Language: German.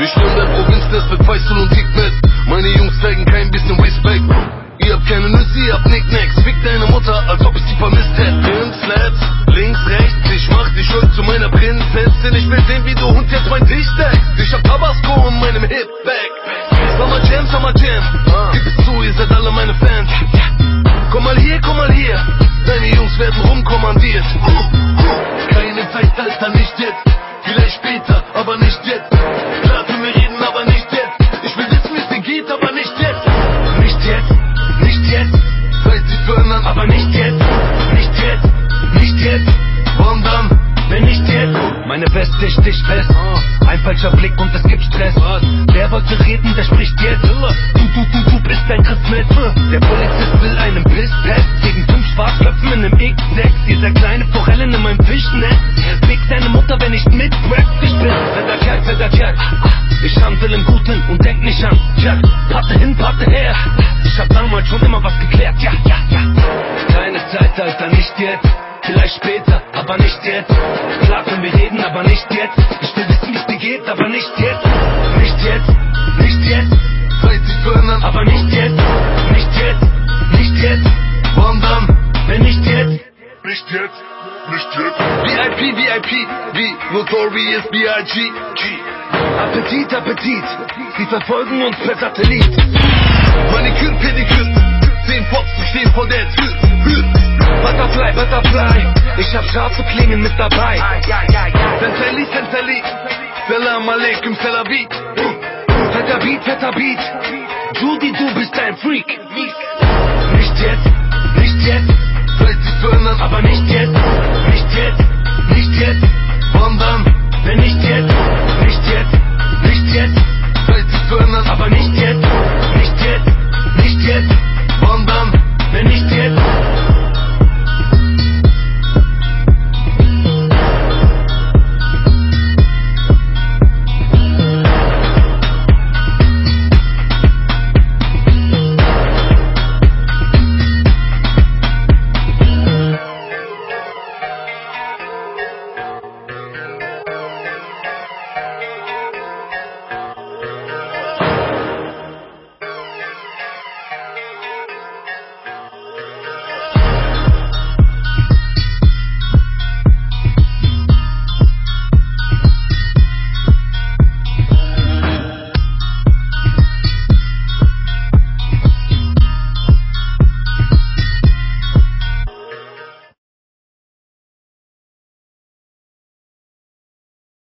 Wir stürmen der Provinz, das wird Feistel und Kick. Meine Jungs zeigen kein bisschen Respekt. Ihr habt keine Nüsse, ihr habt Nicknacks. Fick deine Mutter, als ob ich sie vermisst hätte. Slats, links, rechts, ich mach dich schuld zu meiner Prinzessin. Ich will sehen, wie du Hund jetzt mein Dicht deckt. Ich hab Tabasco in meinem Hip-Bag. Summer Jam, Summer Jam. Ah. Gib es zu, ihr seid alle meine Fans. Komm mal hier, komm mal hier. Deine Jungs werden rumkommen. Aber nicht jetzt. Nicht jetzt, nicht jetzt. Wann dann? Wenn nicht jetzt. Meine Weste sticht fest. Ein falscher Blick und es gibt Stress. Wer wollte reden, der spricht jetzt. Du, du, du, du bist ein mit. Der Polizist will einen Pisstest gegen fünf Schwarzköpfen in einem X6. Ihr seid kleine Forellen in meinem Fischnetz. Fick deine Mutter, wenn ich mit Rap. Ich bin fetter Kerl, fetter Kerl. Ich handle im Guten und denk nicht an Jack. Patte hin, Patte her. Ich hab damals schon immer was geklärt. Ja, ja, jetzt. Vielleicht später, aber nicht jetzt. Klar können wir reden, aber nicht jetzt. Ich will wissen, wie es dir geht, aber nicht jetzt. Nicht jetzt, nicht jetzt, Zeit sich zu aber nicht jetzt. Nicht jetzt, nicht jetzt. wann dann? Wenn nicht jetzt. Nicht jetzt, nicht jetzt. VIP, VIP, wie Notorious B.I.G. Appetit, Appetit. Sie verfolgen uns per Satellit. Maniküre, Pediküre, Ich hab scharfe Klingen mit dabei. Senteli, Senteli, Salam Aleikum, Aviv. Fetter Beat, fetter Beat. Judy, du bist ein Freak. Nicht jetzt, nicht jetzt, Zeit sich zu ändern, aber nicht jetzt.